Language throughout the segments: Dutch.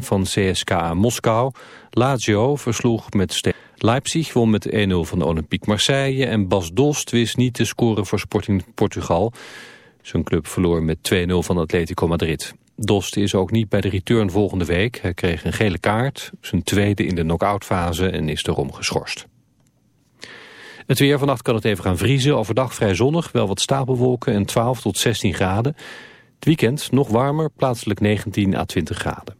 4-1 van CSKA Moskou. Lazio versloeg met Leipzig won met 1-0 van Olympique Marseille... en Bas Dost wist niet te scoren voor Sporting Portugal. Zijn club verloor met 2-0 van Atletico Madrid. Dost is ook niet bij de return volgende week. Hij kreeg een gele kaart, zijn tweede in de knock-outfase en is daarom geschorst. Het weer vannacht kan het even gaan vriezen. Overdag vrij zonnig, wel wat stapelwolken en 12 tot 16 graden. Het weekend nog warmer, plaatselijk 19 à 20 graden.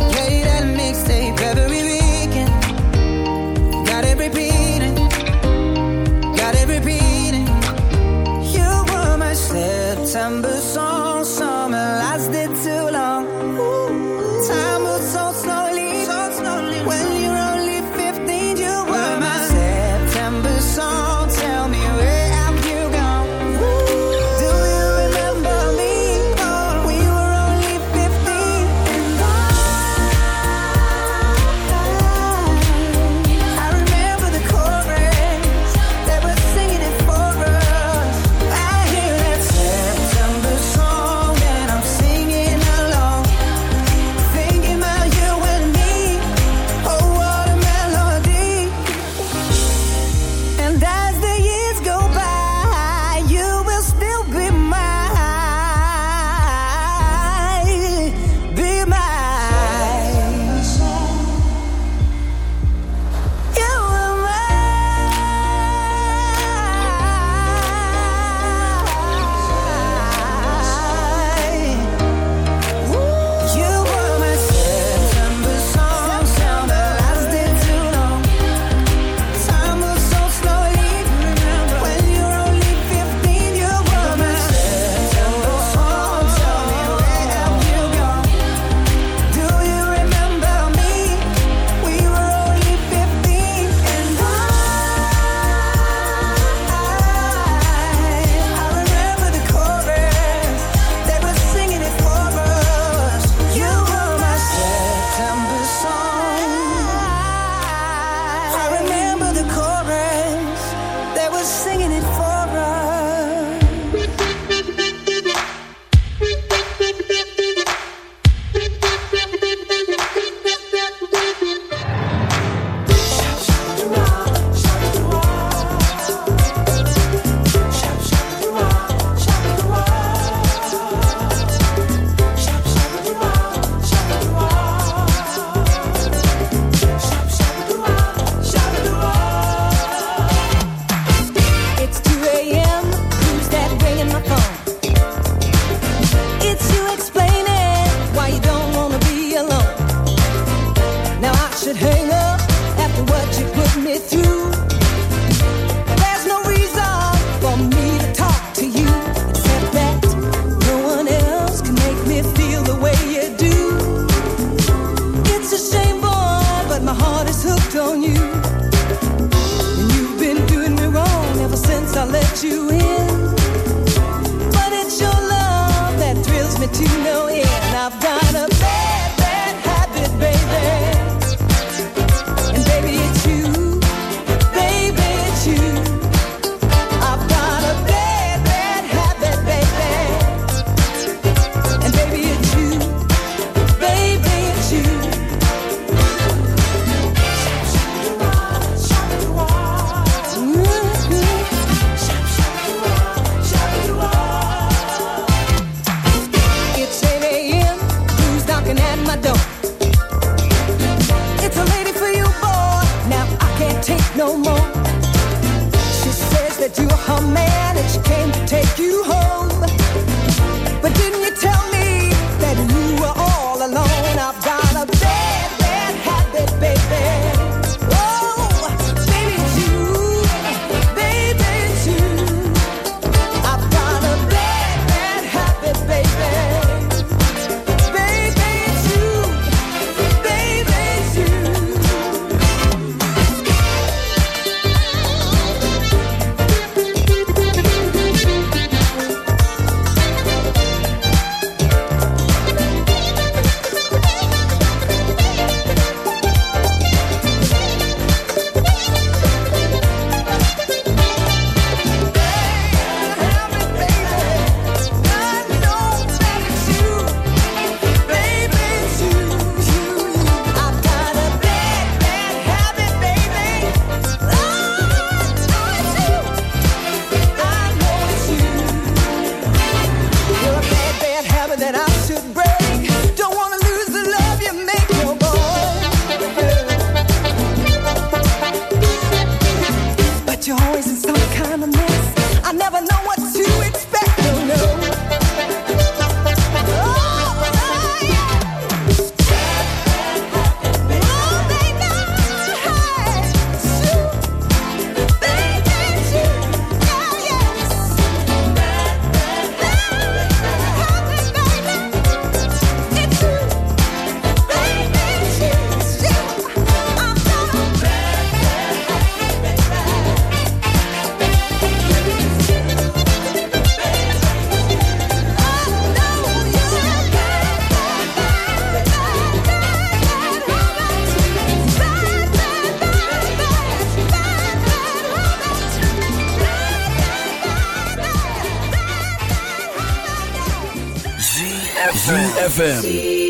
ZFM.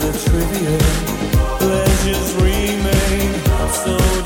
the trivial pleasures remain so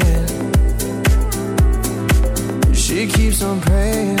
I'm praying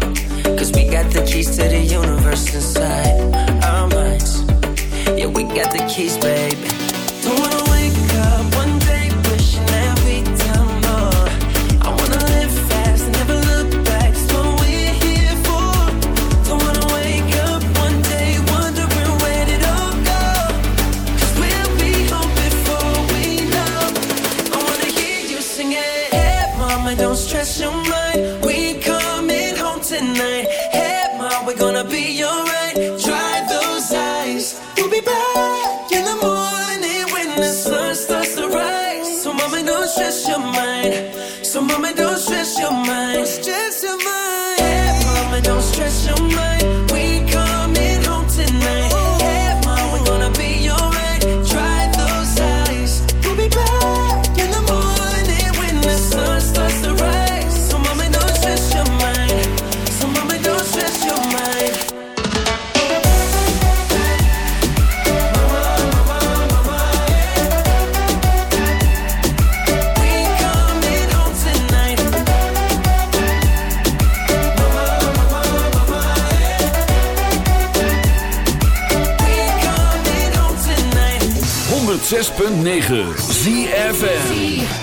106.9 ZFN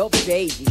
your baby.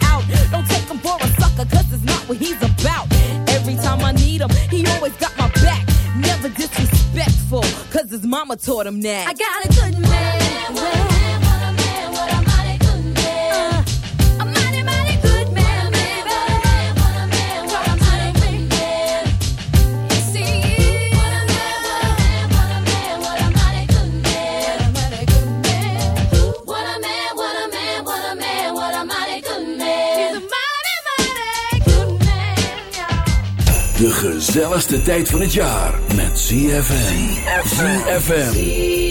mama taught him that. I got a good man. A mighty, mighty good man, baby. See, he's a mighty, mighty good man, y'all. De gezelligste tijd van het jaar ZFM. ZFM.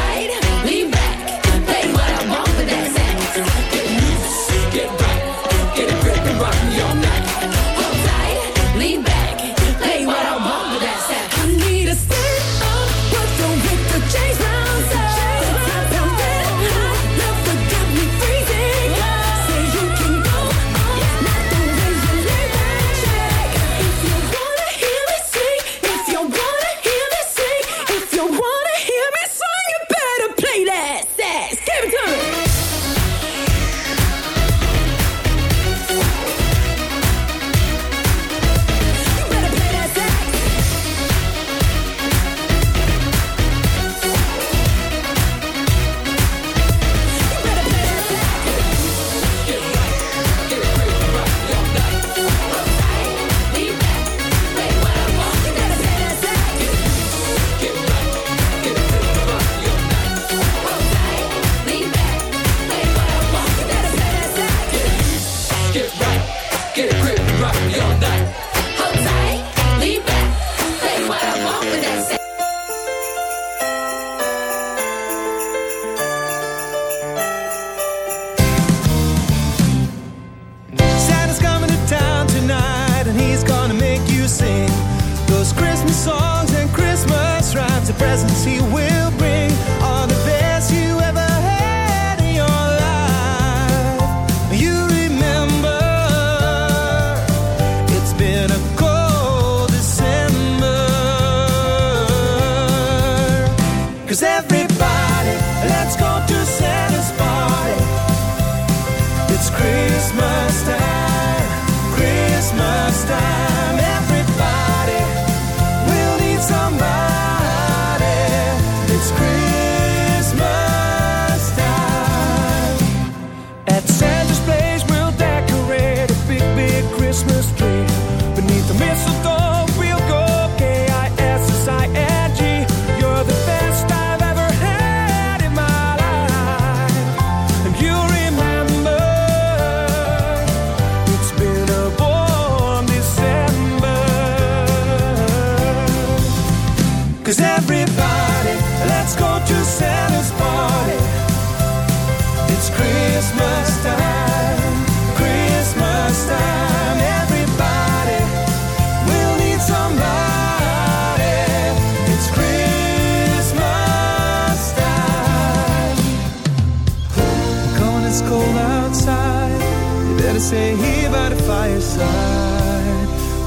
Cause everybody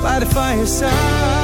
by the fireside.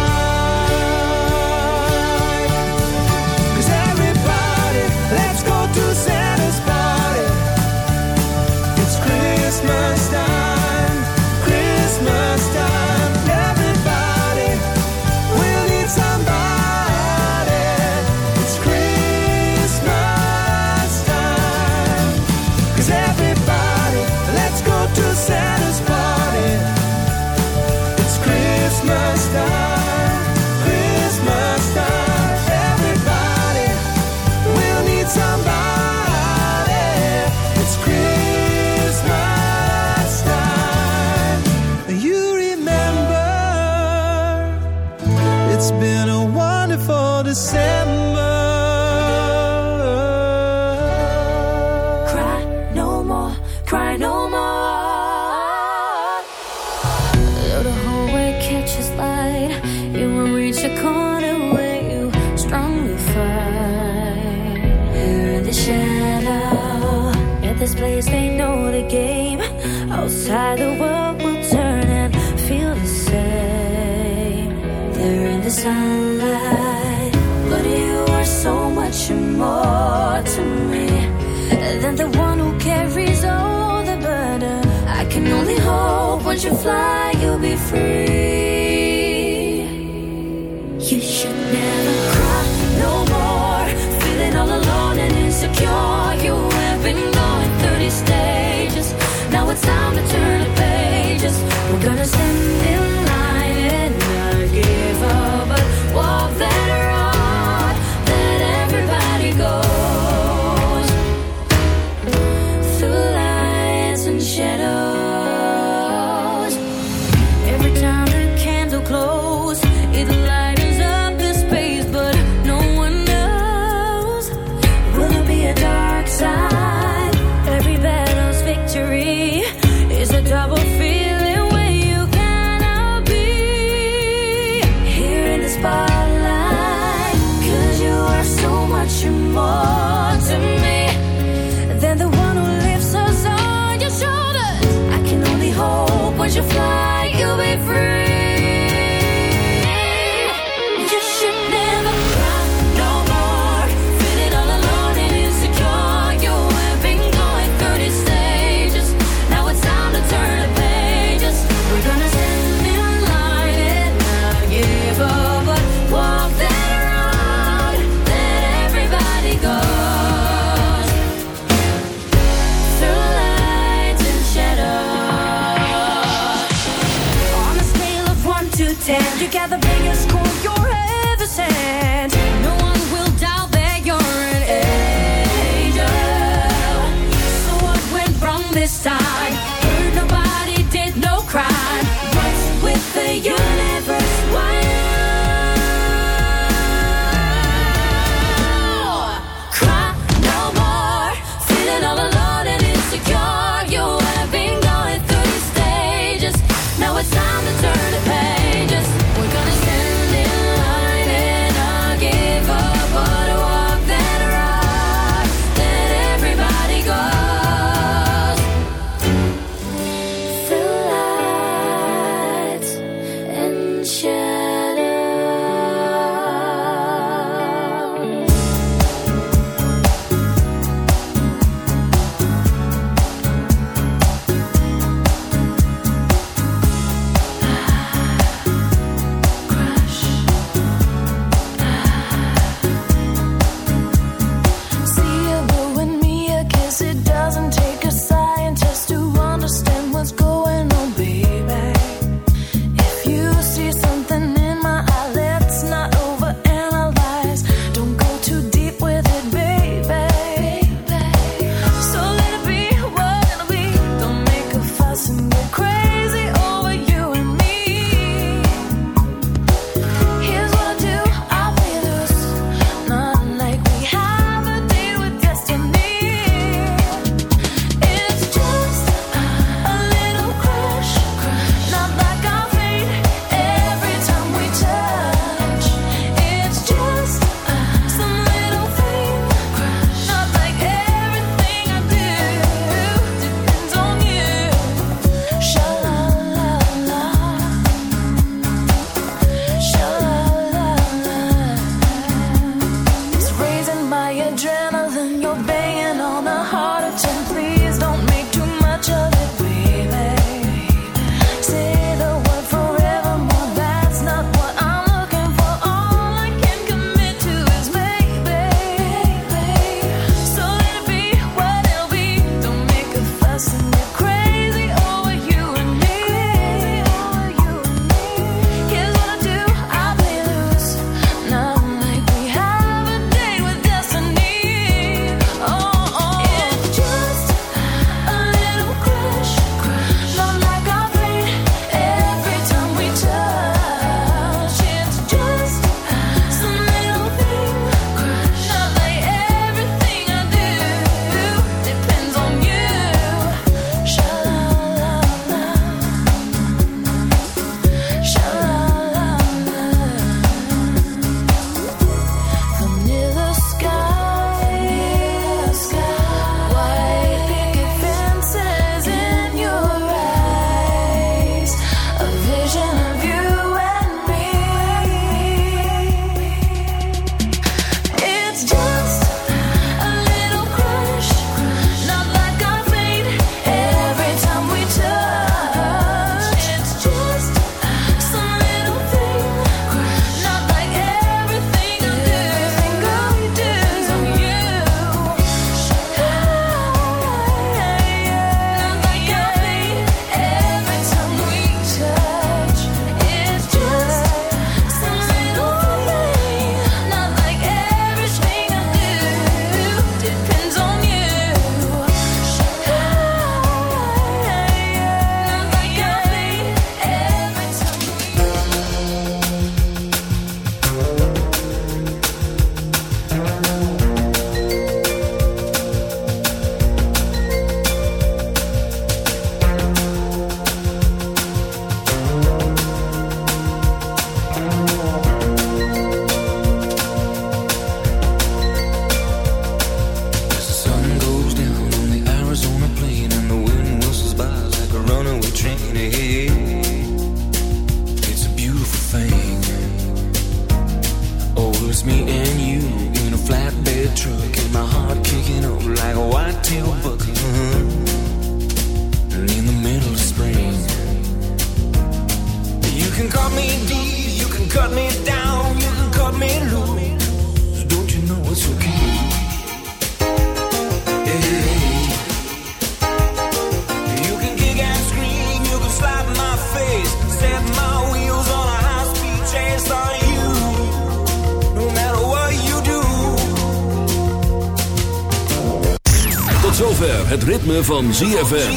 Het ritme van ZFM.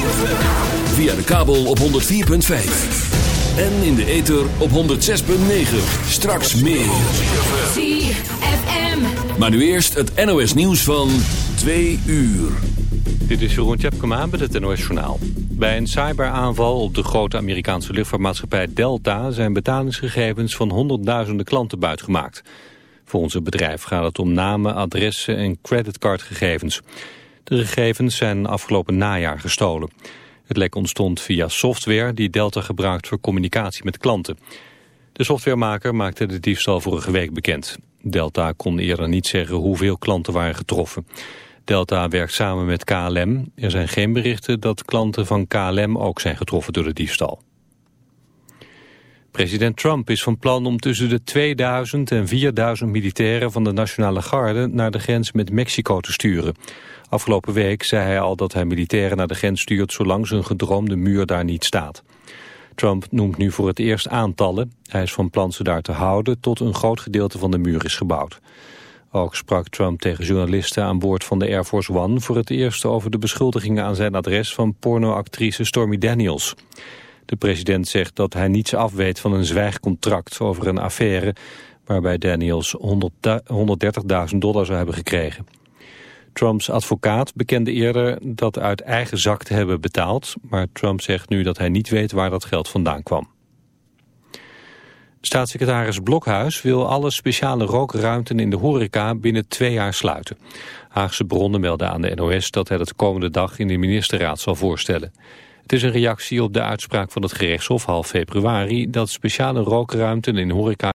Via de kabel op 104.5. En in de ether op 106.9. Straks meer. ZFM. Maar nu eerst het NOS nieuws van 2 uur. Dit is Jeroen Tjepkema met het NOS Journaal. Bij een cyberaanval op de grote Amerikaanse luchtvaartmaatschappij Delta... zijn betalingsgegevens van honderdduizenden klanten buitgemaakt. Volgens het bedrijf gaat het om namen, adressen en creditcardgegevens. De gegevens zijn afgelopen najaar gestolen. Het lek ontstond via software die Delta gebruikt voor communicatie met klanten. De softwaremaker maakte de diefstal vorige week bekend. Delta kon eerder niet zeggen hoeveel klanten waren getroffen. Delta werkt samen met KLM. Er zijn geen berichten dat klanten van KLM ook zijn getroffen door de diefstal. President Trump is van plan om tussen de 2000 en 4000 militairen van de Nationale Garde naar de grens met Mexico te sturen. Afgelopen week zei hij al dat hij militairen naar de grens stuurt zolang zijn gedroomde muur daar niet staat. Trump noemt nu voor het eerst aantallen. Hij is van plan ze daar te houden tot een groot gedeelte van de muur is gebouwd. Ook sprak Trump tegen journalisten aan boord van de Air Force One... voor het eerst over de beschuldigingen aan zijn adres van pornoactrice Stormy Daniels. De president zegt dat hij niets afweet van een zwijgcontract over een affaire... waarbij Daniels 130.000 dollar zou hebben gekregen. Trumps advocaat bekende eerder dat uit eigen zak te hebben betaald... maar Trump zegt nu dat hij niet weet waar dat geld vandaan kwam. Staatssecretaris Blokhuis wil alle speciale rookruimten in de horeca binnen twee jaar sluiten. Haagse bronnen melden aan de NOS dat hij de komende dag in de ministerraad zal voorstellen. Het is een reactie op de uitspraak van het gerechtshof half februari dat speciale rookruimten in horeca